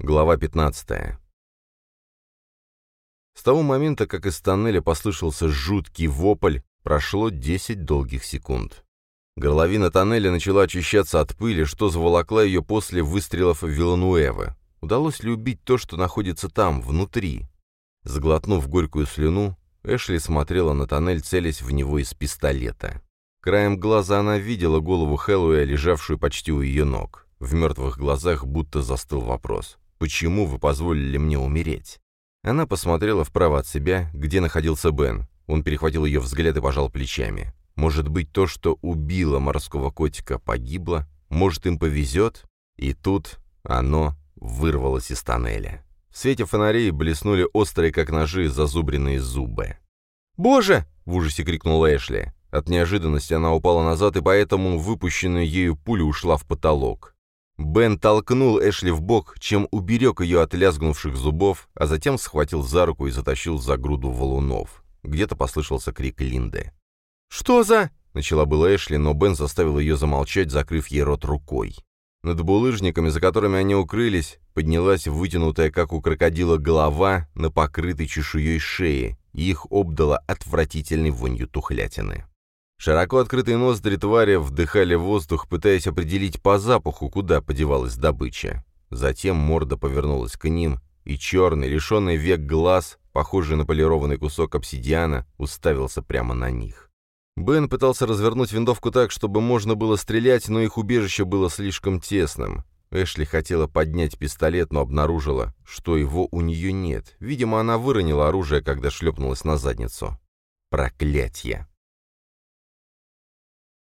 Глава 15. С того момента, как из тоннеля послышался жуткий вопль, прошло 10 долгих секунд. Горловина тоннеля начала очищаться от пыли, что заволокла ее после выстрелов Вилануэвы. Удалось ли убить то, что находится там, внутри? Сглотнув горькую слюну, Эшли смотрела на тоннель, целясь в него из пистолета. Краем глаза она видела голову Хэллоуя, лежавшую почти у ее ног. В мертвых глазах будто застыл вопрос. «Почему вы позволили мне умереть?» Она посмотрела вправо от себя, где находился Бен. Он перехватил ее взгляд и пожал плечами. «Может быть, то, что убило морского котика, погибло? Может, им повезет?» И тут оно вырвалось из тоннеля. В свете фонарей блеснули острые, как ножи, зазубренные зубы. «Боже!» — в ужасе крикнула Эшли. От неожиданности она упала назад, и поэтому выпущенная ею пуля ушла в потолок. Бен толкнул Эшли в бок, чем уберег ее от лязгнувших зубов, а затем схватил за руку и затащил за груду валунов. Где-то послышался крик Линды. «Что за...» — начала была Эшли, но Бен заставил ее замолчать, закрыв ей рот рукой. Над булыжниками, за которыми они укрылись, поднялась вытянутая, как у крокодила, голова на покрытой чешуей шеи, и их обдала отвратительной вонью тухлятины. Широко открытые ноздри твари вдыхали воздух, пытаясь определить по запаху, куда подевалась добыча. Затем морда повернулась к ним, и черный, лишенный век глаз, похожий на полированный кусок обсидиана, уставился прямо на них. Бен пытался развернуть винтовку так, чтобы можно было стрелять, но их убежище было слишком тесным. Эшли хотела поднять пистолет, но обнаружила, что его у нее нет. Видимо, она выронила оружие, когда шлепнулась на задницу. Проклятье!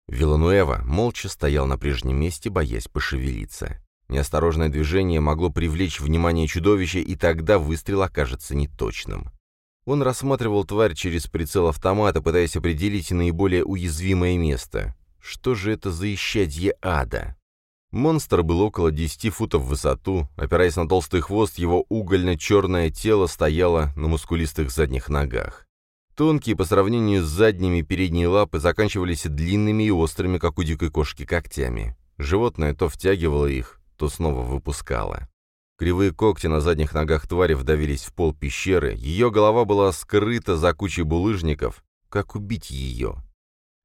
Вилануэва молча стоял на прежнем месте, боясь пошевелиться. Неосторожное движение могло привлечь внимание чудовища, и тогда выстрел окажется неточным. Он рассматривал тварь через прицел автомата, пытаясь определить наиболее уязвимое место. Что же это за исчадье ада? Монстр был около 10 футов в высоту, опираясь на толстый хвост, его угольно-черное тело стояло на мускулистых задних ногах. Тонкие по сравнению с задними передние лапы заканчивались длинными и острыми, как у дикой кошки, когтями. Животное то втягивало их, то снова выпускало. Кривые когти на задних ногах твари вдавились в пол пещеры, ее голова была скрыта за кучей булыжников. Как убить ее?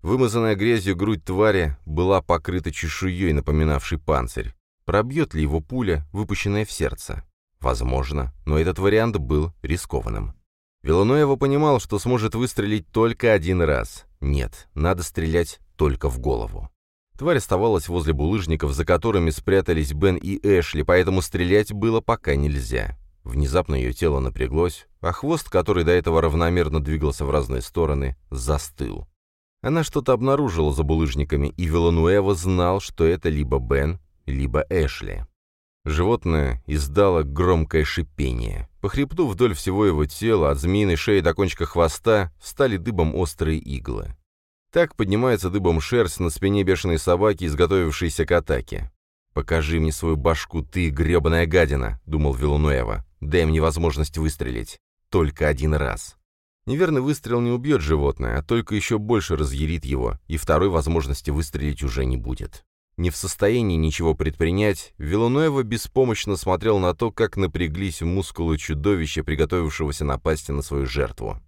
Вымазанная грязью грудь твари была покрыта чешуей, напоминавшей панцирь. Пробьет ли его пуля, выпущенная в сердце? Возможно, но этот вариант был рискованным. Вилануэва понимал, что сможет выстрелить только один раз. Нет, надо стрелять только в голову. Тварь оставалась возле булыжников, за которыми спрятались Бен и Эшли, поэтому стрелять было пока нельзя. Внезапно ее тело напряглось, а хвост, который до этого равномерно двигался в разные стороны, застыл. Она что-то обнаружила за булыжниками, и Вилануэва знал, что это либо Бен, либо Эшли. Животное издало громкое шипение. По хребту вдоль всего его тела, от змеиной шеи до кончика хвоста, стали дыбом острые иглы. Так поднимается дыбом шерсть на спине бешеной собаки, изготовившейся к атаке. «Покажи мне свою башку, ты, гребаная гадина», — думал Вилануэва. «Дай мне возможность выстрелить. Только один раз». Неверный выстрел не убьет животное, а только еще больше разъярит его, и второй возможности выстрелить уже не будет. Не в состоянии ничего предпринять, Вилануэва беспомощно смотрел на то, как напряглись мускулы чудовища, приготовившегося напасть на свою жертву.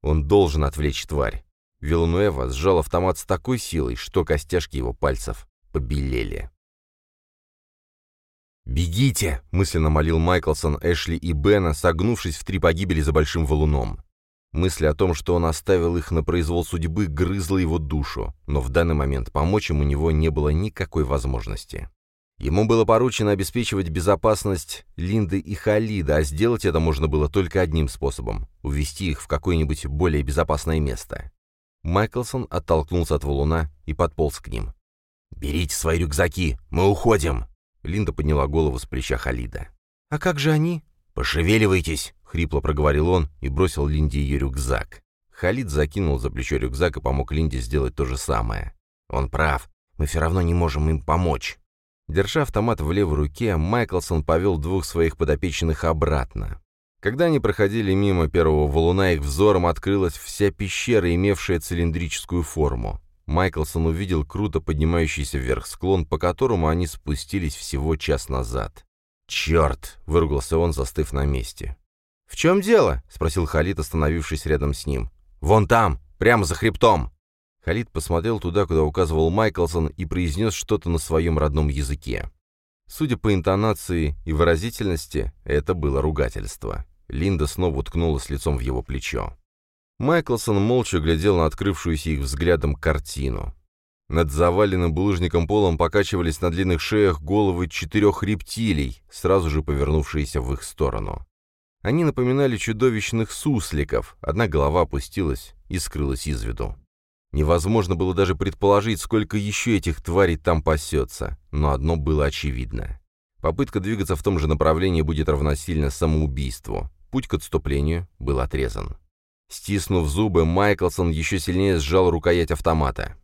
Он должен отвлечь тварь. Вилануэва сжал автомат с такой силой, что костяшки его пальцев побелели. «Бегите!» — мысленно молил Майклсон, Эшли и Бена, согнувшись в три погибели за большим валуном. Мысль о том, что он оставил их на произвол судьбы, грызла его душу, но в данный момент помочь им у него не было никакой возможности. Ему было поручено обеспечивать безопасность Линды и Халида, а сделать это можно было только одним способом — увести их в какое-нибудь более безопасное место. Майклсон оттолкнулся от валуна и подполз к ним. «Берите свои рюкзаки, мы уходим!» Линда подняла голову с плеча Халида. «А как же они?» «Пошевеливайтесь!» — хрипло проговорил он и бросил Линде ее рюкзак. Халид закинул за плечо рюкзак и помог Линде сделать то же самое. «Он прав. Мы все равно не можем им помочь». Держа автомат в левой руке, Майклсон повел двух своих подопечных обратно. Когда они проходили мимо первого валуна, их взором открылась вся пещера, имевшая цилиндрическую форму. Майклсон увидел круто поднимающийся вверх склон, по которому они спустились всего час назад. «Черт!» — выругался он, застыв на месте. «В чем дело?» — спросил Халид, остановившись рядом с ним. «Вон там, прямо за хребтом!» Халид посмотрел туда, куда указывал Майклсон, и произнес что-то на своем родном языке. Судя по интонации и выразительности, это было ругательство. Линда снова уткнулась лицом в его плечо. Майклсон молча глядел на открывшуюся их взглядом картину. Над заваленным булыжником полом покачивались на длинных шеях головы четырех рептилий, сразу же повернувшиеся в их сторону. Они напоминали чудовищных сусликов, одна голова опустилась и скрылась из виду. Невозможно было даже предположить, сколько еще этих тварей там пасется, но одно было очевидно. Попытка двигаться в том же направлении будет равносильно самоубийству. Путь к отступлению был отрезан. Стиснув зубы, Майклсон еще сильнее сжал рукоять автомата.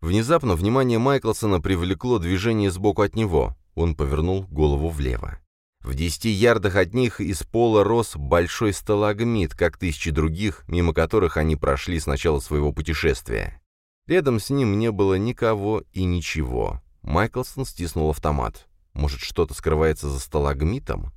Внезапно внимание Майклсона привлекло движение сбоку от него. Он повернул голову влево. В десяти ярдах от них из пола рос большой сталагмит, как тысячи других, мимо которых они прошли с начала своего путешествия. Рядом с ним не было никого и ничего. Майклсон стиснул автомат. Может, что-то скрывается за сталагмитом?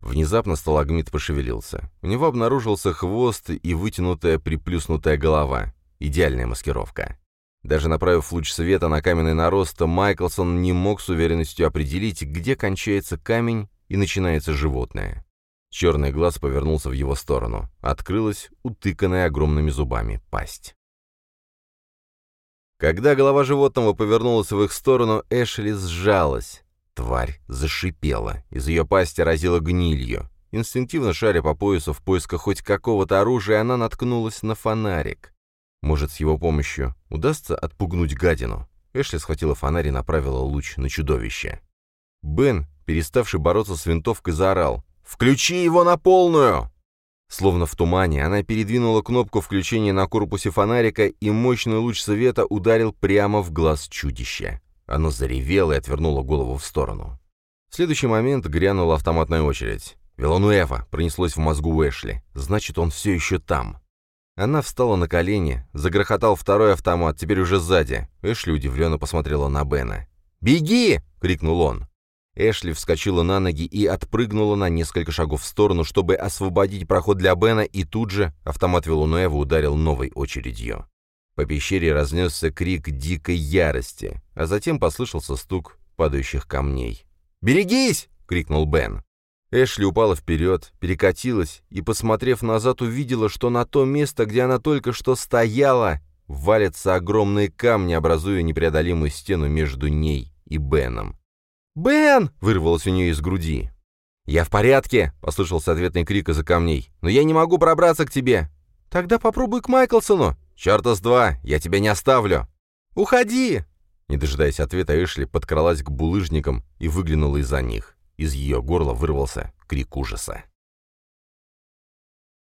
Внезапно сталагмит пошевелился. У него обнаружился хвост и вытянутая приплюснутая голова. Идеальная маскировка. Даже направив луч света на каменный нарост, Майклсон не мог с уверенностью определить, где кончается камень и начинается животное. Черный глаз повернулся в его сторону. Открылась утыканная огромными зубами пасть. Когда голова животного повернулась в их сторону, Эшли сжалась. Тварь зашипела. Из ее пасти разила гнилью. Инстинктивно шаря по поясу в поисках хоть какого-то оружия, она наткнулась на фонарик. Может, с его помощью удастся отпугнуть гадину? Эшли схватила фонарь и направила луч на чудовище. Бен, переставший бороться с винтовкой, заорал. «Включи его на полную!» Словно в тумане, она передвинула кнопку включения на корпусе фонарика, и мощный луч света ударил прямо в глаз чудища. Оно заревело и отвернуло голову в сторону. В следующий момент грянула автоматная очередь. «Вилануэва!» пронеслось в мозгу Эшли. «Значит, он все еще там!» Она встала на колени, загрохотал второй автомат, теперь уже сзади. Эшли удивленно посмотрела на Бена. «Беги!» — крикнул он. Эшли вскочила на ноги и отпрыгнула на несколько шагов в сторону, чтобы освободить проход для Бена, и тут же автомат Вилунуэва ударил новой очередью. По пещере разнесся крик дикой ярости, а затем послышался стук падающих камней. «Берегись!» — крикнул Бен. Эшли упала вперед, перекатилась и, посмотрев назад, увидела, что на то место, где она только что стояла, валятся огромные камни, образуя непреодолимую стену между ней и Беном. «Бен!» — вырвалось у нее из груди. «Я в порядке!» — послышался ответный крик из-за камней. «Но я не могу пробраться к тебе!» «Тогда попробуй к Майклсону!» «Черта с два! Я тебя не оставлю!» «Уходи!» Не дожидаясь ответа, Эшли подкралась к булыжникам и выглянула из-за них. Из ее горла вырвался крик ужаса.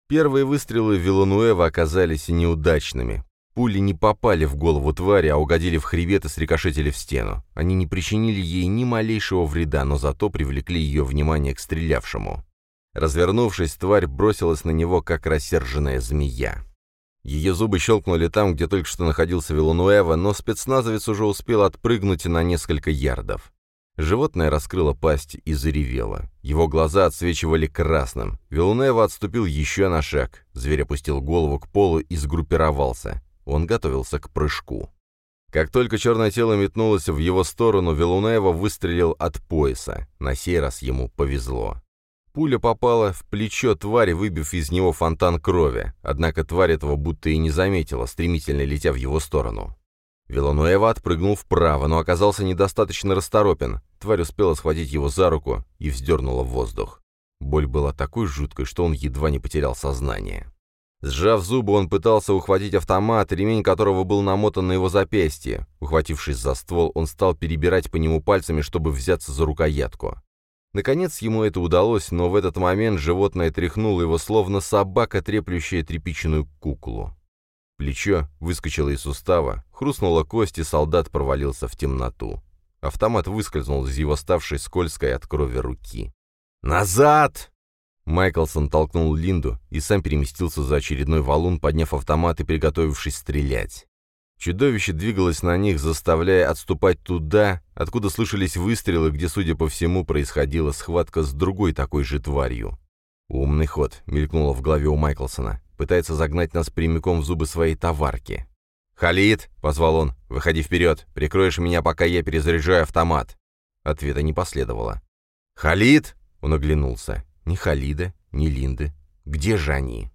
Первые выстрелы Вилануэва оказались неудачными. Пули не попали в голову твари, а угодили в хребет и срикошетили в стену. Они не причинили ей ни малейшего вреда, но зато привлекли ее внимание к стрелявшему. Развернувшись, тварь бросилась на него, как рассерженная змея. Ее зубы щелкнули там, где только что находился Вилануэва, но спецназовец уже успел отпрыгнуть на несколько ярдов. Животное раскрыло пасть и заревело. Его глаза отсвечивали красным. Вилнева отступил еще на шаг. Зверь опустил голову к полу и сгруппировался. Он готовился к прыжку. Как только черное тело метнулось в его сторону, Вилунева выстрелил от пояса. На сей раз ему повезло. Пуля попала в плечо твари, выбив из него фонтан крови, однако тварь этого будто и не заметила, стремительно летя в его сторону. Вилануэва отпрыгнул вправо, но оказался недостаточно расторопен. Тварь успела схватить его за руку и вздернула в воздух. Боль была такой жуткой, что он едва не потерял сознание. Сжав зубы, он пытался ухватить автомат, ремень которого был намотан на его запястье. Ухватившись за ствол, он стал перебирать по нему пальцами, чтобы взяться за рукоятку. Наконец ему это удалось, но в этот момент животное тряхнуло его, словно собака, треплющая тряпичную куклу. Плечо выскочило из сустава, хрустнула кость, и солдат провалился в темноту. Автомат выскользнул из его ставшей скользкой от крови руки. «Назад!» Майклсон толкнул Линду и сам переместился за очередной валун, подняв автомат и приготовившись стрелять. Чудовище двигалось на них, заставляя отступать туда, откуда слышались выстрелы, где, судя по всему, происходила схватка с другой такой же тварью. «Умный ход», — мелькнуло в голове у Майклсона. «Пытается загнать нас прямиком в зубы своей товарки». «Халид!» — позвал он. «Выходи вперед! Прикроешь меня, пока я перезаряжаю автомат!» Ответа не последовало. «Халид!» — он оглянулся. «Ни Халида, ни Линды. Где же они?»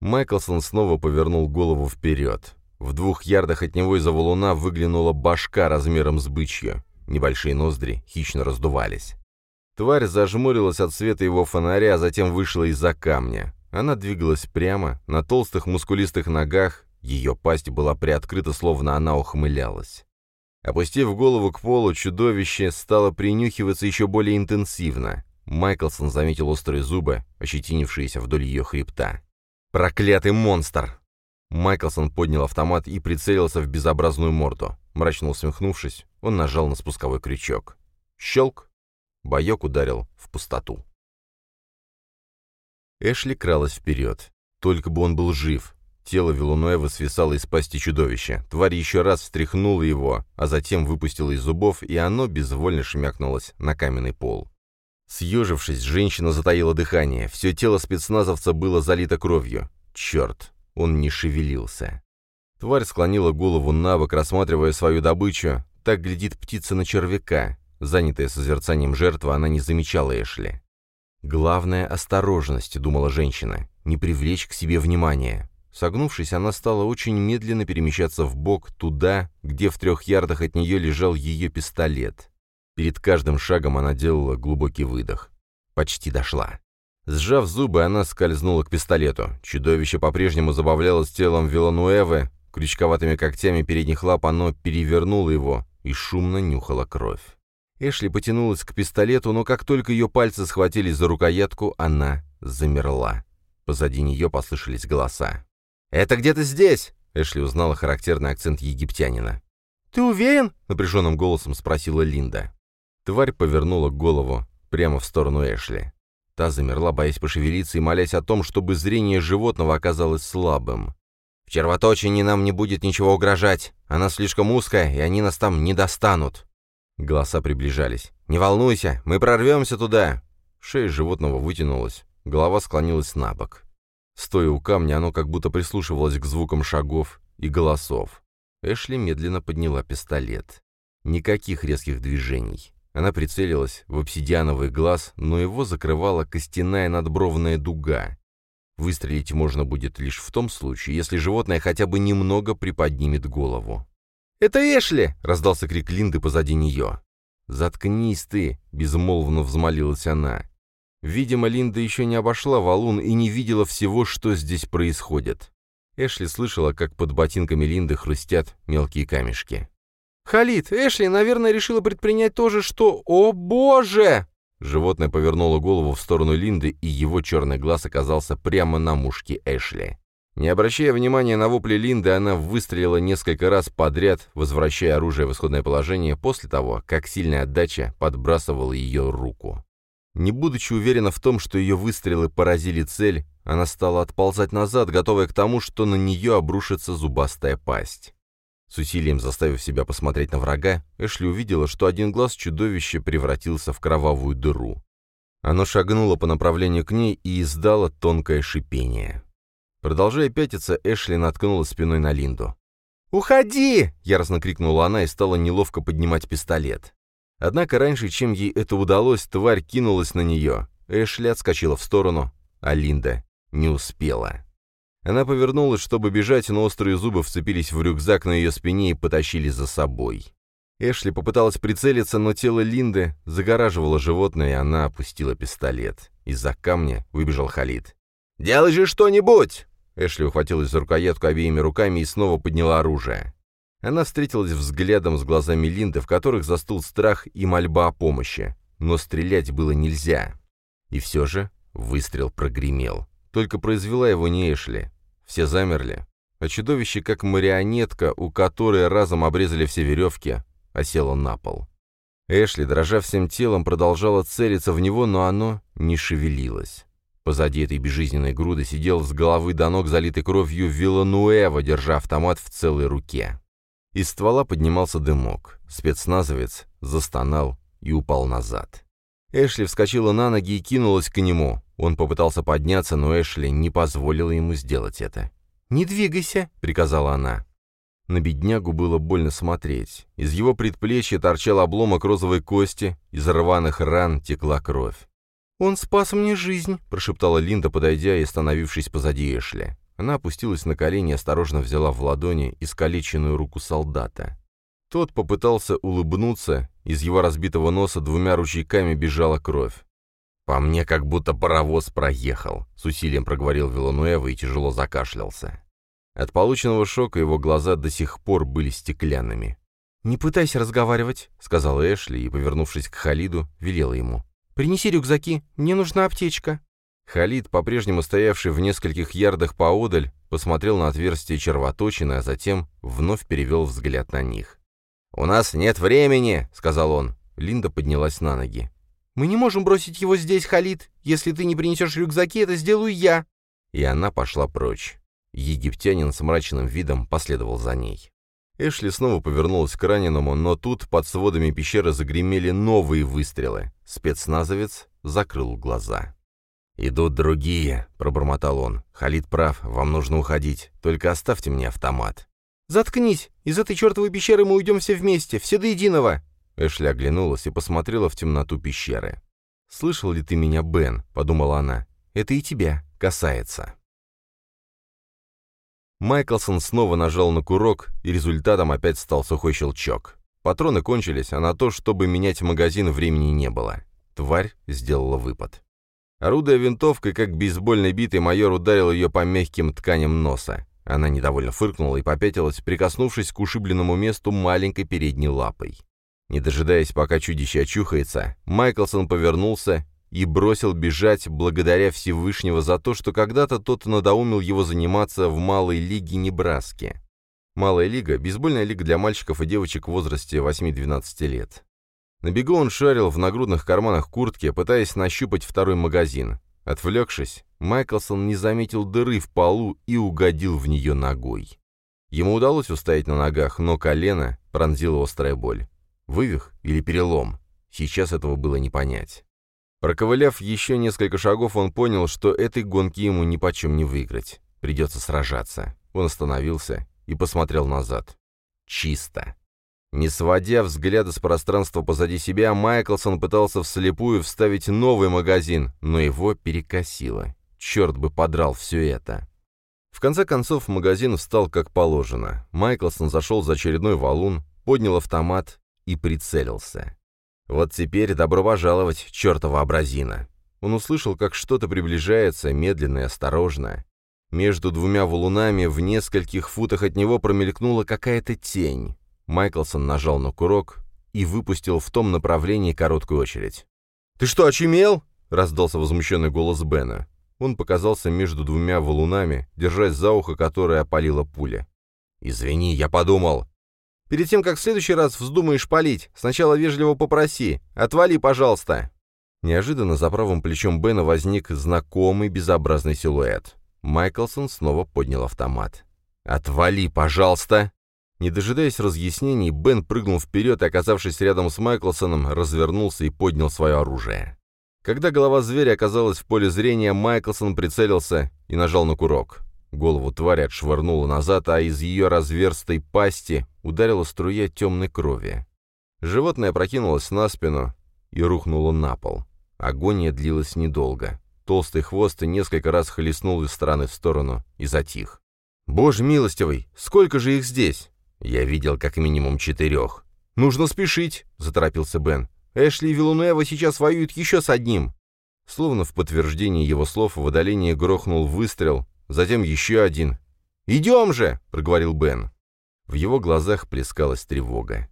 Майклсон снова повернул голову вперед. В двух ярдах от него из-за валуна выглянула башка размером с бычью. Небольшие ноздри хищно раздувались. Тварь зажмурилась от света его фонаря, а затем вышла из-за камня. Она двигалась прямо, на толстых мускулистых ногах, ее пасть была приоткрыта, словно она ухмылялась. Опустив голову к полу, чудовище стало принюхиваться еще более интенсивно. Майклсон заметил острые зубы, ощетинившиеся вдоль ее хребта. «Проклятый монстр!» Майклсон поднял автомат и прицелился в безобразную морду. Мрачно усмехнувшись, он нажал на спусковой крючок. Щелк! Боек ударил в пустоту. Эшли кралась вперед. Только бы он был жив. Тело Вилунуэва свисало из пасти чудовища. Тварь еще раз встряхнула его, а затем выпустила из зубов, и оно безвольно шмякнулось на каменный пол. Съежившись, женщина затаила дыхание. Все тело спецназовца было залито кровью. Черт, он не шевелился. Тварь склонила голову на бок, рассматривая свою добычу. Так глядит птица на червяка. Занятая созерцанием жертвы, она не замечала Эшли. «Главное — осторожность», — думала женщина, — «не привлечь к себе внимания». Согнувшись, она стала очень медленно перемещаться в бок туда, где в трех ярдах от нее лежал ее пистолет. Перед каждым шагом она делала глубокий выдох. Почти дошла. Сжав зубы, она скользнула к пистолету. Чудовище по-прежнему забавлялось телом Вилануэвы. Крючковатыми когтями передних лап оно перевернуло его и шумно нюхало кровь. Эшли потянулась к пистолету, но как только ее пальцы схватились за рукоятку, она замерла. Позади нее послышались голоса. «Это где-то здесь!» — Эшли узнала характерный акцент египтянина. «Ты уверен?» — напряженным голосом спросила Линда. Тварь повернула голову прямо в сторону Эшли. Та замерла, боясь пошевелиться и молясь о том, чтобы зрение животного оказалось слабым. «В червоточине нам не будет ничего угрожать. Она слишком узкая, и они нас там не достанут». Голоса приближались. «Не волнуйся, мы прорвемся туда!» Шея животного вытянулась, голова склонилась на бок. Стоя у камня, оно как будто прислушивалось к звукам шагов и голосов. Эшли медленно подняла пистолет. Никаких резких движений. Она прицелилась в обсидиановый глаз, но его закрывала костяная надбровная дуга. Выстрелить можно будет лишь в том случае, если животное хотя бы немного приподнимет голову. «Это Эшли!» — раздался крик Линды позади нее. «Заткнись ты!» — безмолвно взмолилась она. Видимо, Линда еще не обошла валун и не видела всего, что здесь происходит. Эшли слышала, как под ботинками Линды хрустят мелкие камешки. «Халид, Эшли, наверное, решила предпринять то же, что... О, боже!» Животное повернуло голову в сторону Линды, и его черный глаз оказался прямо на мушке Эшли. Не обращая внимания на вопли Линды, она выстрелила несколько раз подряд, возвращая оружие в исходное положение после того, как сильная отдача подбрасывала ее руку. Не будучи уверена в том, что ее выстрелы поразили цель, она стала отползать назад, готовая к тому, что на нее обрушится зубастая пасть. С усилием заставив себя посмотреть на врага, Эшли увидела, что один глаз чудовища превратился в кровавую дыру. Оно шагнуло по направлению к ней и издало тонкое шипение. Продолжая пятиться, Эшли наткнула спиной на Линду. «Уходи!» — яростно крикнула она и стала неловко поднимать пистолет. Однако раньше, чем ей это удалось, тварь кинулась на нее. Эшли отскочила в сторону, а Линда не успела. Она повернулась, чтобы бежать, но острые зубы вцепились в рюкзак на ее спине и потащили за собой. Эшли попыталась прицелиться, но тело Линды загораживало животное, и она опустила пистолет. Из-за камня выбежал Халид. «Делай же что-нибудь!» Эшли ухватилась за рукоятку обеими руками и снова подняла оружие. Она встретилась взглядом с глазами Линды, в которых застыл страх и мольба о помощи. Но стрелять было нельзя. И все же выстрел прогремел. Только произвела его не Эшли. Все замерли. А чудовище, как марионетка, у которой разом обрезали все веревки, осело на пол. Эшли, дрожа всем телом, продолжала целиться в него, но оно не шевелилось. Позади этой безжизненной груды сидел с головы до ног залитой кровью Вилануэва, держа автомат в целой руке. Из ствола поднимался дымок. Спецназовец застонал и упал назад. Эшли вскочила на ноги и кинулась к нему. Он попытался подняться, но Эшли не позволила ему сделать это. «Не двигайся», — приказала она. На беднягу было больно смотреть. Из его предплечья торчал обломок розовой кости, из рваных ран текла кровь. «Он спас мне жизнь», — прошептала Линда, подойдя и остановившись позади Эшли. Она опустилась на колени и осторожно взяла в ладони искалеченную руку солдата. Тот попытался улыбнуться, из его разбитого носа двумя ручейками бежала кровь. «По мне как будто паровоз проехал», — с усилием проговорил Вилануэва и тяжело закашлялся. От полученного шока его глаза до сих пор были стеклянными. «Не пытайся разговаривать», — сказала Эшли и, повернувшись к Халиду, велела ему. «Принеси рюкзаки, мне нужна аптечка». Халид, по-прежнему стоявший в нескольких ярдах поодаль, посмотрел на отверстие червоточины, а затем вновь перевел взгляд на них. «У нас нет времени», — сказал он. Линда поднялась на ноги. «Мы не можем бросить его здесь, Халид. Если ты не принесешь рюкзаки, это сделаю я». И она пошла прочь. Египтянин с мрачным видом последовал за ней. Эшли снова повернулась к раненому, но тут под сводами пещеры загремели новые выстрелы. Спецназовец закрыл глаза. «Идут другие», — пробормотал он. «Халид прав, вам нужно уходить. Только оставьте мне автомат». «Заткнись! Из этой чертовой пещеры мы уйдем все вместе, все до единого!» Эшли оглянулась и посмотрела в темноту пещеры. «Слышал ли ты меня, Бен?» — подумала она. «Это и тебя касается». Майклсон снова нажал на курок, и результатом опять стал сухой щелчок. Патроны кончились, а на то, чтобы менять магазин, времени не было. Тварь сделала выпад. Орудуя винтовкой, как бейсбольной битой, майор ударил ее по мягким тканям носа. Она недовольно фыркнула и попятилась, прикоснувшись к ушибленному месту маленькой передней лапой. Не дожидаясь, пока чудище очухается, Майклсон повернулся и бросил бежать благодаря Всевышнего за то, что когда-то тот надоумил его заниматься в малой лиге Небраски. Малая лига – бейсбольная лига для мальчиков и девочек в возрасте 8-12 лет. На бегу он шарил в нагрудных карманах куртки, пытаясь нащупать второй магазин. Отвлекшись, Майклсон не заметил дыры в полу и угодил в нее ногой. Ему удалось устоять на ногах, но колено пронзила острая боль. Вывих или перелом? Сейчас этого было не понять. Проковыляв еще несколько шагов, он понял, что этой гонки ему нипочем не выиграть. Придется сражаться. Он остановился и посмотрел назад. Чисто. Не сводя взгляда с пространства позади себя, Майклсон пытался вслепую вставить новый магазин, но его перекосило. Черт бы подрал все это. В конце концов, магазин встал как положено. Майклсон зашел за очередной валун, поднял автомат и прицелился. Вот теперь добро пожаловать, чертова абразина. Он услышал, как что-то приближается, медленно и осторожно. Между двумя валунами в нескольких футах от него промелькнула какая-то тень. Майклсон нажал на курок и выпустил в том направлении короткую очередь. «Ты что, очумел?» — раздался возмущенный голос Бена. Он показался между двумя валунами, держась за ухо, которое опалила пуля. «Извини, я подумал». «Перед тем, как в следующий раз вздумаешь палить, сначала вежливо попроси. Отвали, пожалуйста». Неожиданно за правым плечом Бена возник знакомый безобразный силуэт. Майклсон снова поднял автомат. «Отвали, пожалуйста!» Не дожидаясь разъяснений, Бен прыгнул вперед и, оказавшись рядом с Майклсоном, развернулся и поднял свое оружие. Когда голова зверя оказалась в поле зрения, Майклсон прицелился и нажал на курок. Голову твари отшвырнуло назад, а из ее разверстой пасти ударила струя темной крови. Животное прокинулось на спину и рухнуло на пол. Агония длилась недолго. Толстый хвост несколько раз хлестнул из стороны в сторону и затих. «Боже милостивый, сколько же их здесь?» «Я видел как минимум четырех». «Нужно спешить», — заторопился Бен. «Эшли и Вилунева сейчас воюют еще с одним». Словно в подтверждение его слов в отдалении грохнул выстрел, затем еще один. «Идем же!» — проговорил Бен. В его глазах плескалась тревога.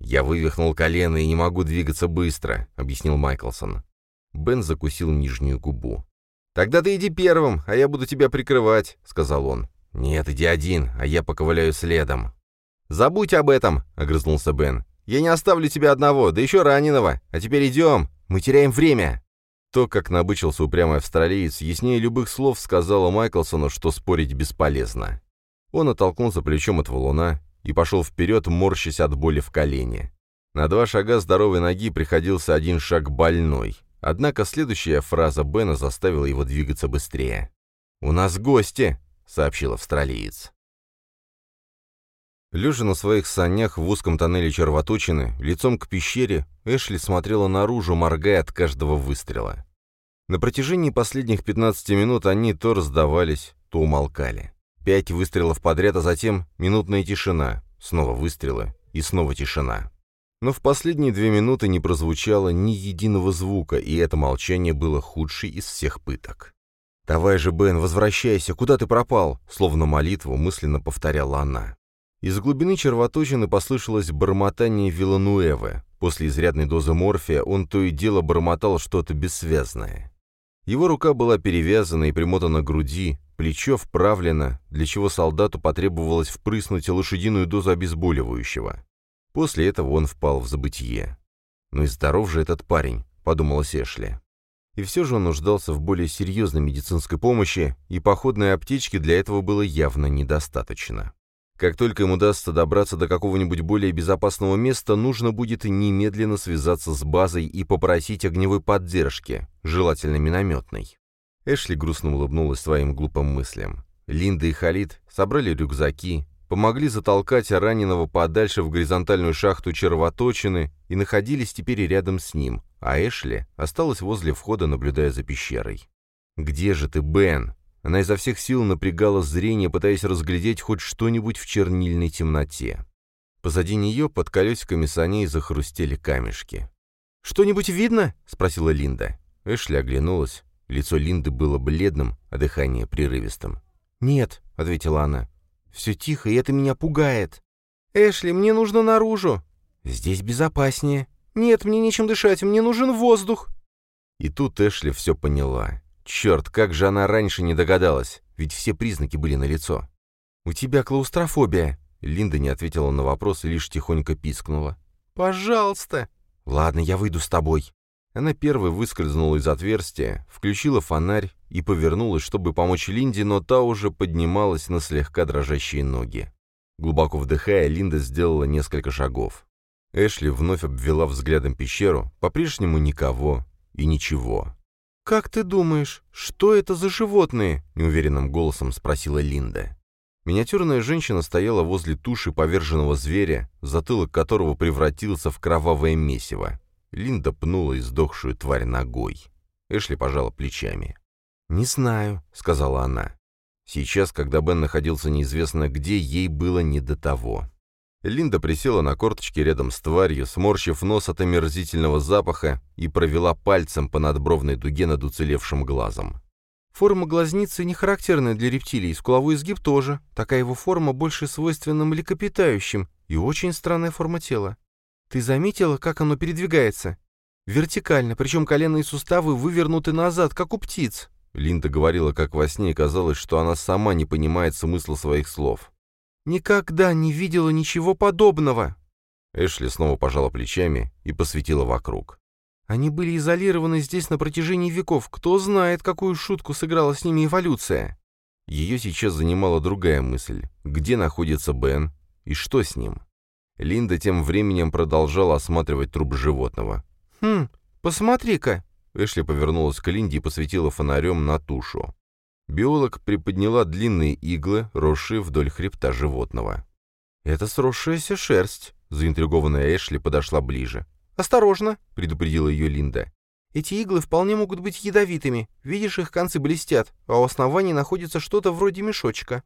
«Я вывихнул колено и не могу двигаться быстро», — объяснил Майклсон. Бен закусил нижнюю губу. «Тогда ты иди первым, а я буду тебя прикрывать», — сказал он. «Нет, иди один, а я поковыляю следом». «Забудь об этом», — огрызнулся Бен. «Я не оставлю тебя одного, да еще раненого. А теперь идем, мы теряем время». То, как набычился упрямый австралиец, яснее любых слов сказала Майклсону, что спорить бесполезно. Он оттолкнулся плечом от валуна и пошел вперед, морщась от боли в колене. На два шага здоровой ноги приходился один шаг больной. Однако следующая фраза Бена заставила его двигаться быстрее. «У нас гости!» — сообщил австралиец. Лежа на своих санях в узком тоннеле червоточины, лицом к пещере, Эшли смотрела наружу, моргая от каждого выстрела. На протяжении последних 15 минут они то раздавались, то умолкали. Пять выстрелов подряд, а затем минутная тишина, снова выстрелы и снова тишина. Но в последние две минуты не прозвучало ни единого звука, и это молчание было худшей из всех пыток. «Давай же, Бен, возвращайся, куда ты пропал?» Словно молитву мысленно повторяла она. Из глубины червоточины послышалось бормотание Вилануэвы. После изрядной дозы морфия он то и дело бормотал что-то бессвязное. Его рука была перевязана и примотана к груди, плечо вправлено, для чего солдату потребовалось впрыснуть лошадиную дозу обезболивающего. После этого он впал в забытье. «Ну и здоров же этот парень», — подумала Эшли. И все же он нуждался в более серьезной медицинской помощи, и походной аптечки для этого было явно недостаточно. Как только ему удастся добраться до какого-нибудь более безопасного места, нужно будет немедленно связаться с базой и попросить огневой поддержки, желательно минометной. Эшли грустно улыбнулась своим глупым мыслям. Линда и Халид собрали рюкзаки, помогли затолкать раненого подальше в горизонтальную шахту червоточины и находились теперь рядом с ним, а Эшли осталась возле входа, наблюдая за пещерой. «Где же ты, Бен?» Она изо всех сил напрягала зрение, пытаясь разглядеть хоть что-нибудь в чернильной темноте. Позади нее под колесиками саней захрустели камешки. «Что-нибудь видно?» — спросила Линда. Эшли оглянулась. Лицо Линды было бледным, а дыхание прерывистым. «Нет», — ответила она. Все тихо, и это меня пугает. Эшли, мне нужно наружу. Здесь безопаснее. Нет, мне нечем дышать, мне нужен воздух. И тут Эшли все поняла. Черт, как же она раньше не догадалась, ведь все признаки были налицо. «У тебя клаустрофобия». Линда не ответила на вопрос и лишь тихонько пискнула. «Пожалуйста». «Ладно, я выйду с тобой». Она первой выскользнула из отверстия, включила фонарь и повернулась, чтобы помочь Линде, но та уже поднималась на слегка дрожащие ноги. Глубоко вдыхая, Линда сделала несколько шагов. Эшли вновь обвела взглядом пещеру, по-прежнему никого и ничего. «Как ты думаешь, что это за животные?» — неуверенным голосом спросила Линда. Миниатюрная женщина стояла возле туши поверженного зверя, затылок которого превратился в кровавое месиво. Линда пнула издохшую тварь ногой. Эшли пожала плечами. «Не знаю», — сказала она. Сейчас, когда Бен находился неизвестно где, ей было не до того. Линда присела на корточки рядом с тварью, сморщив нос от омерзительного запаха и провела пальцем по надбровной дуге над уцелевшим глазом. Форма глазницы не характерная для рептилий, скуловой изгиб тоже. Такая его форма больше свойственна млекопитающим и очень странная форма тела. Ты заметила, как оно передвигается? Вертикально, причем коленные суставы вывернуты назад, как у птиц. Линда говорила, как во сне, и казалось, что она сама не понимает смысла своих слов. «Никогда не видела ничего подобного!» Эшли снова пожала плечами и посветила вокруг. «Они были изолированы здесь на протяжении веков. Кто знает, какую шутку сыграла с ними эволюция?» Ее сейчас занимала другая мысль. Где находится Бен и что с ним? Линда тем временем продолжала осматривать труп животного. «Хм, посмотри-ка!» Эшли повернулась к Линде и посветила фонарем на тушу. Биолог приподняла длинные иглы, росшие вдоль хребта животного. «Это сросшаяся шерсть», — заинтригованная Эшли подошла ближе. «Осторожно», — предупредила ее Линда. «Эти иглы вполне могут быть ядовитыми. Видишь, их концы блестят, а у основания находится что-то вроде мешочка».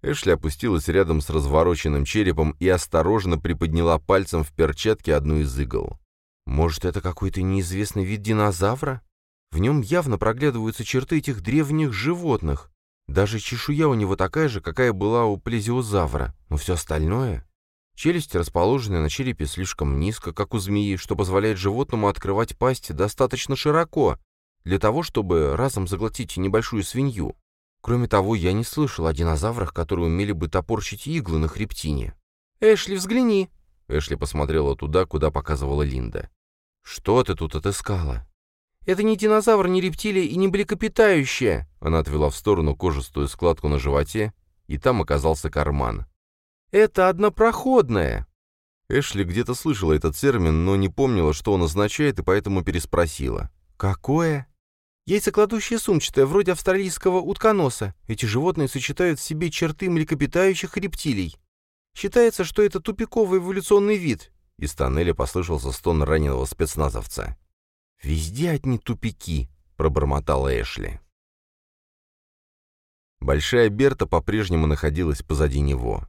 Эшли опустилась рядом с развороченным черепом и осторожно приподняла пальцем в перчатке одну из игл. «Может, это какой-то неизвестный вид динозавра? В нем явно проглядываются черты этих древних животных. Даже чешуя у него такая же, какая была у плезиозавра, но все остальное...» Челюсть, расположенная на черепе слишком низко, как у змеи, что позволяет животному открывать пасть достаточно широко, для того, чтобы разом заглотить небольшую свинью. Кроме того, я не слышал о динозаврах, которые умели бы топорщить иглы на хребтине. «Эшли, взгляни!» Эшли посмотрела туда, куда показывала Линда. «Что ты тут отыскала?» «Это не динозавр, не рептилия и не млекопитающее!» Она отвела в сторону кожистую складку на животе, и там оказался карман. «Это однопроходная!» Эшли где-то слышала этот термин, но не помнила, что он означает, и поэтому переспросила. «Какое?» «Яйцекладущее сумчатое, вроде австралийского утконоса. Эти животные сочетают в себе черты млекопитающих рептилий. Считается, что это тупиковый эволюционный вид». Из тоннеля послышался стон раненого спецназовца. «Везде одни тупики», — пробормотала Эшли. Большая Берта по-прежнему находилась позади него.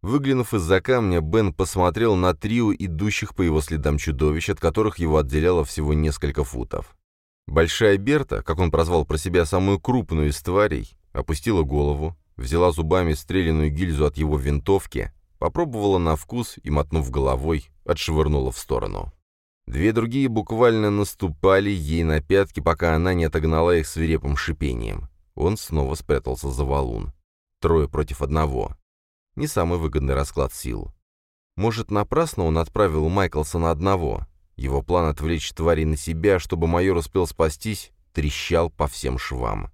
Выглянув из-за камня, Бен посмотрел на трио идущих по его следам чудовищ, от которых его отделяло всего несколько футов. Большая Берта, как он прозвал про себя самую крупную из тварей, опустила голову, взяла зубами стреляную гильзу от его винтовки, попробовала на вкус и, мотнув головой, отшвырнула в сторону. Две другие буквально наступали ей на пятки, пока она не отогнала их свирепым шипением. Он снова спрятался за валун. Трое против одного не самый выгодный расклад сил. Может, напрасно он отправил Майклсона одного. Его план отвлечь твари на себя, чтобы майор успел спастись, трещал по всем швам.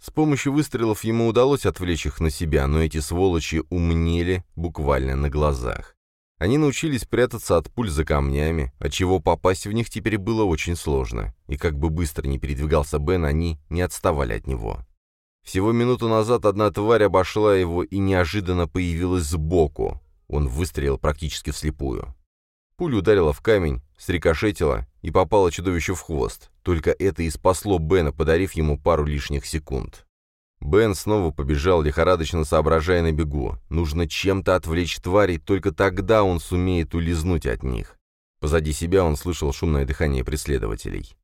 С помощью выстрелов ему удалось отвлечь их на себя, но эти сволочи умнели буквально на глазах. Они научились прятаться от пуль за камнями, отчего попасть в них теперь было очень сложно, и как бы быстро не передвигался Бен, они не отставали от него. Всего минуту назад одна тварь обошла его и неожиданно появилась сбоку. Он выстрелил практически вслепую. Пуля ударила в камень, срикошетила и попала чудовищу в хвост. Только это и спасло Бена, подарив ему пару лишних секунд. Бен снова побежал, лихорадочно соображая на бегу. Нужно чем-то отвлечь тварей, только тогда он сумеет улизнуть от них. Позади себя он слышал шумное дыхание преследователей.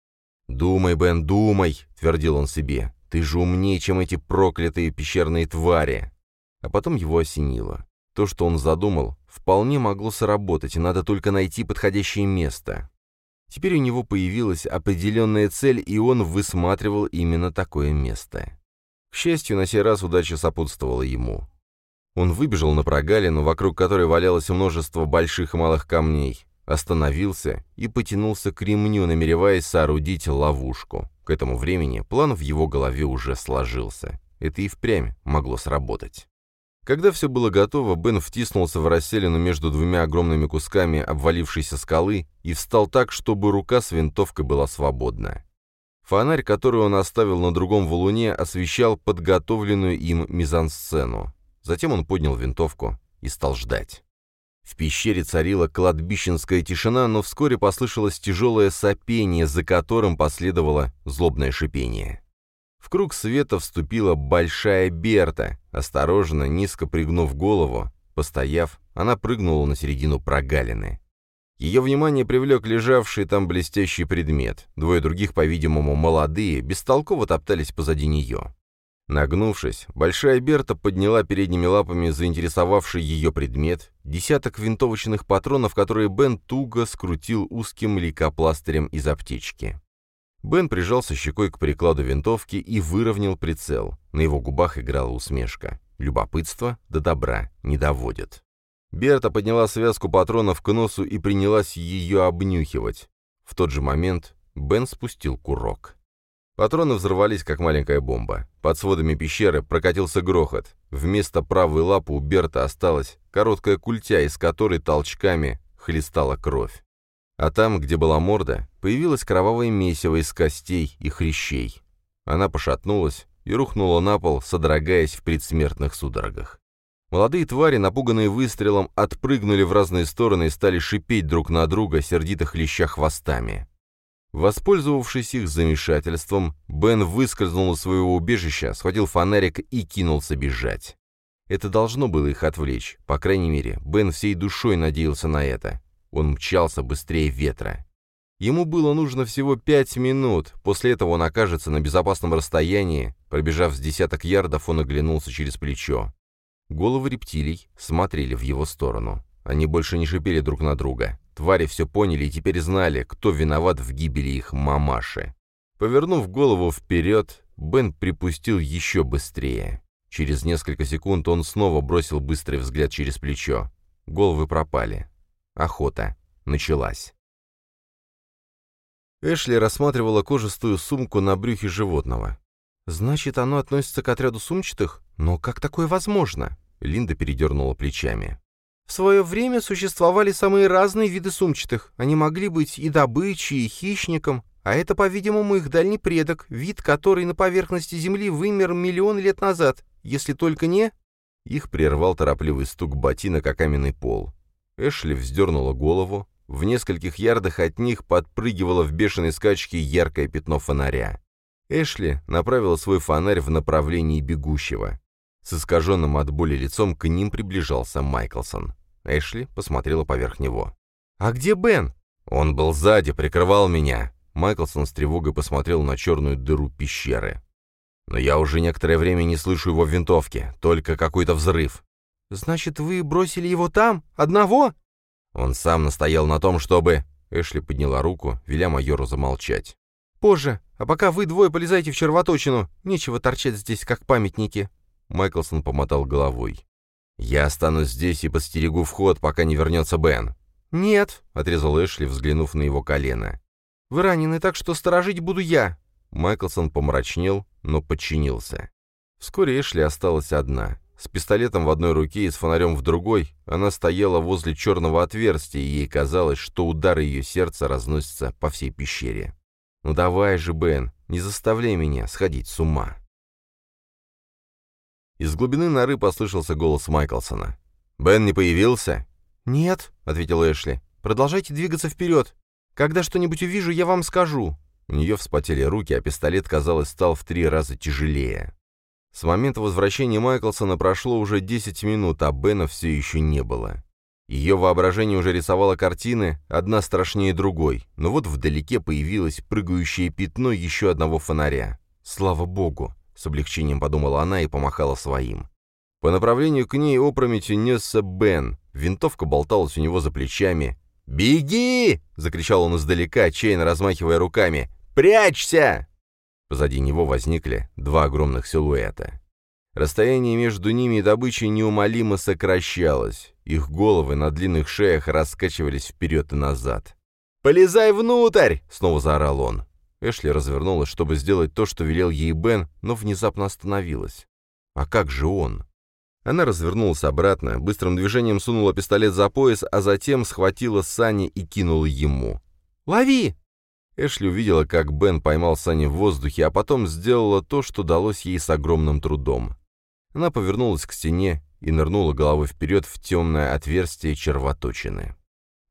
«Думай, Бен, думай!» — твердил он себе. Ты же умнее, чем эти проклятые пещерные твари!» А потом его осенило. То, что он задумал, вполне могло сработать, надо только найти подходящее место. Теперь у него появилась определенная цель, и он высматривал именно такое место. К счастью, на сей раз удача сопутствовала ему. Он выбежал на прогалину, вокруг которой валялось множество больших и малых камней, остановился и потянулся к ремню, намереваясь соорудить ловушку. К этому времени план в его голове уже сложился. Это и впрямь могло сработать. Когда все было готово, Бен втиснулся в расселину между двумя огромными кусками обвалившейся скалы и встал так, чтобы рука с винтовкой была свободна. Фонарь, который он оставил на другом валуне, освещал подготовленную им мизансцену. Затем он поднял винтовку и стал ждать. В пещере царила кладбищенская тишина, но вскоре послышалось тяжелое сопение, за которым последовало злобное шипение. В круг света вступила большая Берта. Осторожно, низко пригнув голову, постояв, она прыгнула на середину прогалины. Ее внимание привлек лежавший там блестящий предмет. Двое других, по-видимому, молодые, бестолково топтались позади нее. Нагнувшись, Большая Берта подняла передними лапами заинтересовавший ее предмет, десяток винтовочных патронов, которые Бен туго скрутил узким лейкопластырем из аптечки. Бен прижался щекой к прикладу винтовки и выровнял прицел. На его губах играла усмешка. Любопытство до добра не доводит. Берта подняла связку патронов к носу и принялась ее обнюхивать. В тот же момент Бен спустил курок. Патроны взорвались, как маленькая бомба. Под сводами пещеры прокатился грохот. Вместо правой лапы у Берта осталась короткая культя, из которой толчками хлестала кровь. А там, где была морда, появилась кровавое месиво из костей и хрящей. Она пошатнулась и рухнула на пол, содрогаясь в предсмертных судорогах. Молодые твари, напуганные выстрелом, отпрыгнули в разные стороны и стали шипеть друг на друга, сердито хлеща хвостами. Воспользовавшись их замешательством, Бен выскользнул из своего убежища, схватил фонарик и кинулся бежать. Это должно было их отвлечь. По крайней мере, Бен всей душой надеялся на это. Он мчался быстрее ветра. Ему было нужно всего пять минут. После этого он окажется на безопасном расстоянии. Пробежав с десяток ярдов, он оглянулся через плечо. Головы рептилий смотрели в его сторону. Они больше не шипели друг на друга. Твари все поняли и теперь знали, кто виноват в гибели их мамаши. Повернув голову вперед, Бен припустил еще быстрее. Через несколько секунд он снова бросил быстрый взгляд через плечо. Головы пропали. Охота началась. Эшли рассматривала кожистую сумку на брюхе животного. «Значит, оно относится к отряду сумчатых? Но как такое возможно?» Линда передернула плечами. В свое время существовали самые разные виды сумчатых. Они могли быть и добычей, и хищником, а это, по-видимому, их дальний предок, вид, который на поверхности Земли вымер миллион лет назад, если только не...» Их прервал торопливый стук ботинок о каменный пол. Эшли вздернула голову. В нескольких ярдах от них подпрыгивало в бешеной скачке яркое пятно фонаря. Эшли направила свой фонарь в направлении бегущего. С искаженным от боли лицом к ним приближался Майклсон. Эшли посмотрела поверх него. «А где Бен?» «Он был сзади, прикрывал меня». Майклсон с тревогой посмотрел на черную дыру пещеры. «Но я уже некоторое время не слышу его в винтовке, только какой-то взрыв». «Значит, вы бросили его там? Одного?» Он сам настоял на том, чтобы... Эшли подняла руку, веля майору замолчать. «Позже. А пока вы двое полезайте в червоточину. Нечего торчать здесь, как памятники». Майклсон помотал головой. «Я останусь здесь и постерегу вход, пока не вернется Бен». «Нет», — отрезал Эшли, взглянув на его колено. «Вы ранены так, что сторожить буду я». Майклсон помрачнел, но подчинился. Вскоре Эшли осталась одна. С пистолетом в одной руке и с фонарем в другой, она стояла возле черного отверстия, и ей казалось, что удары ее сердца разносятся по всей пещере. «Ну давай же, Бен, не заставляй меня сходить с ума». Из глубины норы послышался голос Майклсона. «Бен не появился?» «Нет», — ответил Эшли. «Продолжайте двигаться вперед. Когда что-нибудь увижу, я вам скажу». У нее вспотели руки, а пистолет, казалось, стал в три раза тяжелее. С момента возвращения Майклсона прошло уже 10 минут, а Бена все еще не было. Ее воображение уже рисовало картины, одна страшнее другой, но вот вдалеке появилось прыгающее пятно еще одного фонаря. Слава богу! С облегчением подумала она и помахала своим. По направлению к ней опрометью несся Бен. Винтовка болталась у него за плечами. «Беги!» — закричал он издалека, отчаянно размахивая руками. «Прячься!» Позади него возникли два огромных силуэта. Расстояние между ними и добычей неумолимо сокращалось. Их головы на длинных шеях раскачивались вперед и назад. «Полезай внутрь!» — снова заорал он. Эшли развернулась, чтобы сделать то, что велел ей Бен, но внезапно остановилась. А как же он? Она развернулась обратно, быстрым движением сунула пистолет за пояс, а затем схватила Сани и кинула ему. «Лови!» Эшли увидела, как Бен поймал Сани в воздухе, а потом сделала то, что далось ей с огромным трудом. Она повернулась к стене и нырнула головой вперед в темное отверстие червоточины.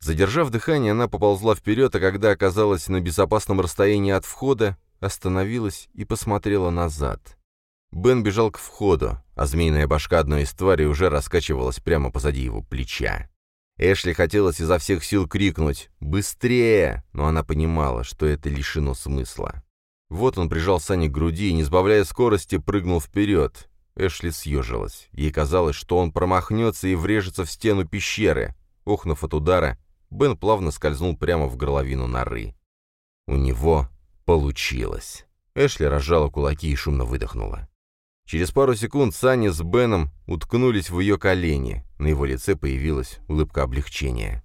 Задержав дыхание, она поползла вперед, а когда оказалась на безопасном расстоянии от входа, остановилась и посмотрела назад. Бен бежал к входу, а змеиная башка одной из тварей уже раскачивалась прямо позади его плеча. Эшли хотелось изо всех сил крикнуть «Быстрее!», но она понимала, что это лишено смысла. Вот он прижал Сани к груди и, не сбавляя скорости, прыгнул вперед. Эшли съежилась. Ей казалось, что он промахнется и врежется в стену пещеры. Охнув от удара, Бен плавно скользнул прямо в горловину норы. У него получилось. Эшли разжала кулаки и шумно выдохнула. Через пару секунд Саня с Беном уткнулись в ее колени. На его лице появилась улыбка облегчения.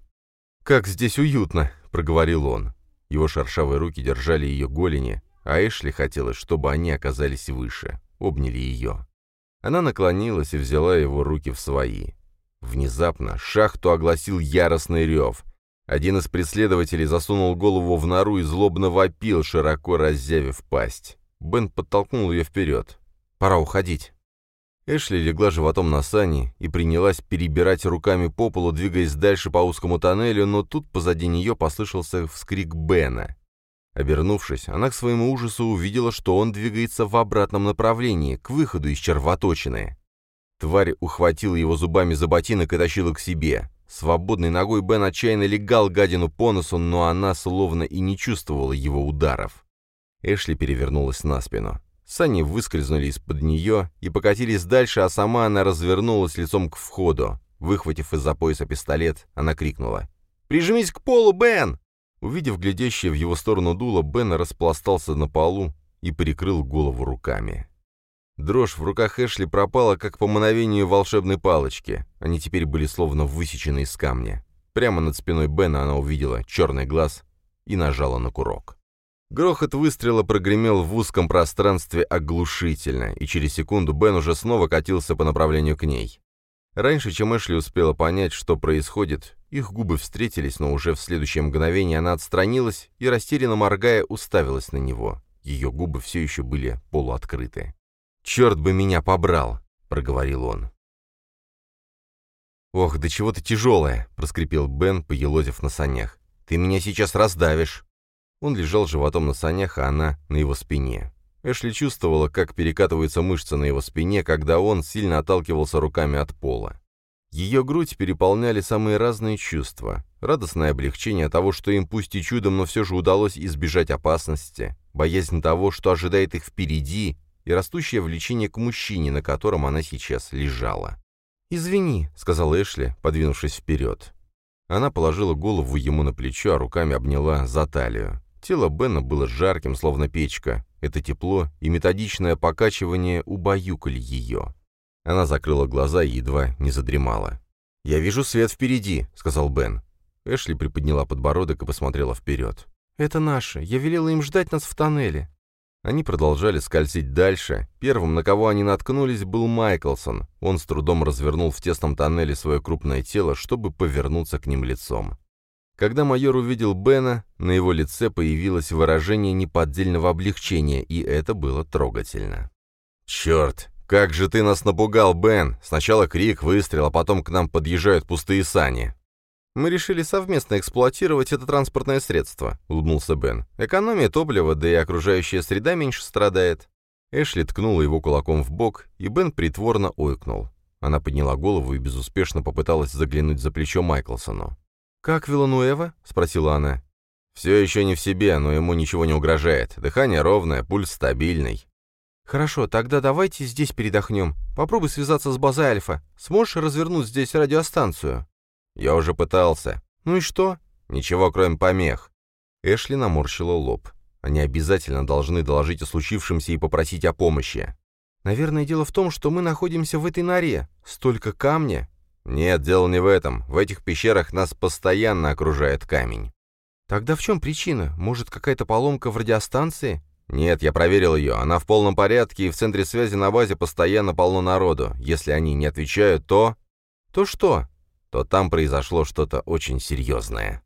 «Как здесь уютно!» — проговорил он. Его шершавые руки держали ее голени, а Эшли хотелось, чтобы они оказались выше, обняли ее. Она наклонилась и взяла его руки в свои. Внезапно шахту огласил яростный рев. Один из преследователей засунул голову в нору и злобно вопил, широко раззявив пасть. Бен подтолкнул ее вперед. «Пора уходить». Эшли легла животом на сани и принялась перебирать руками по полу, двигаясь дальше по узкому тоннелю, но тут позади нее послышался вскрик Бена. Обернувшись, она к своему ужасу увидела, что он двигается в обратном направлении, к выходу из червоточины. Тварь ухватила его зубами за ботинок и тащила к себе. Свободной ногой Бен отчаянно легал гадину по носу, но она словно и не чувствовала его ударов. Эшли перевернулась на спину. Сани выскользнули из-под нее и покатились дальше, а сама она развернулась лицом к входу. Выхватив из-за пояса пистолет, она крикнула. «Прижмись к полу, Бен!» Увидев глядящее в его сторону дуло, Бен распластался на полу и прикрыл голову руками. Дрожь в руках Эшли пропала, как по мановению волшебной палочки. Они теперь были словно высечены из камня. Прямо над спиной Бена она увидела черный глаз и нажала на курок. Грохот выстрела прогремел в узком пространстве оглушительно, и через секунду Бен уже снова катился по направлению к ней. Раньше, чем Эшли успела понять, что происходит, их губы встретились, но уже в следующее мгновение она отстранилась и, растерянно моргая, уставилась на него. Ее губы все еще были полуоткрыты. «Черт бы меня побрал!» — проговорил он. «Ох, да чего ты тяжелая!» — проскрипел Бен, поелозив на санях. «Ты меня сейчас раздавишь!» Он лежал животом на санях, а она на его спине. Эшли чувствовала, как перекатываются мышцы на его спине, когда он сильно отталкивался руками от пола. Ее грудь переполняли самые разные чувства. Радостное облегчение того, что им пусть и чудом, но все же удалось избежать опасности, боязнь того, что ожидает их впереди, и растущее влечение к мужчине, на котором она сейчас лежала. «Извини», — сказал Эшли, подвинувшись вперед. Она положила голову ему на плечо, а руками обняла за талию. Тело Бена было жарким, словно печка. Это тепло и методичное покачивание убаюкали ее. Она закрыла глаза и едва не задремала. «Я вижу свет впереди», — сказал Бен. Эшли приподняла подбородок и посмотрела вперед. «Это наши. Я велела им ждать нас в тоннеле». Они продолжали скользить дальше. Первым, на кого они наткнулись, был Майклсон. Он с трудом развернул в тесном тоннеле свое крупное тело, чтобы повернуться к ним лицом. Когда майор увидел Бена, на его лице появилось выражение неподдельного облегчения, и это было трогательно. «Черт, «Как же ты нас напугал, Бен! Сначала крик, выстрел, а потом к нам подъезжают пустые сани». «Мы решили совместно эксплуатировать это транспортное средство», — улыбнулся Бен. «Экономия топлива, да и окружающая среда меньше страдает». Эшли ткнула его кулаком в бок, и Бен притворно ойкнул. Она подняла голову и безуспешно попыталась заглянуть за плечо Майклсону. «Как Вилануэва?» — спросила она. «Все еще не в себе, но ему ничего не угрожает. Дыхание ровное, пульс стабильный. «Хорошо, тогда давайте здесь передохнем. Попробуй связаться с базой Альфа. Сможешь развернуть здесь радиостанцию?» «Я уже пытался». «Ну и что?» «Ничего, кроме помех». Эшли наморщила лоб. Они обязательно должны доложить о случившемся и попросить о помощи. «Наверное, дело в том, что мы находимся в этой норе. Столько камня». «Нет, дело не в этом. В этих пещерах нас постоянно окружает камень». «Тогда в чем причина? Может, какая-то поломка в радиостанции?» «Нет, я проверил ее. Она в полном порядке, и в центре связи на базе постоянно полно народу. Если они не отвечают, то...» «То что?» «То там произошло что-то очень серьезное».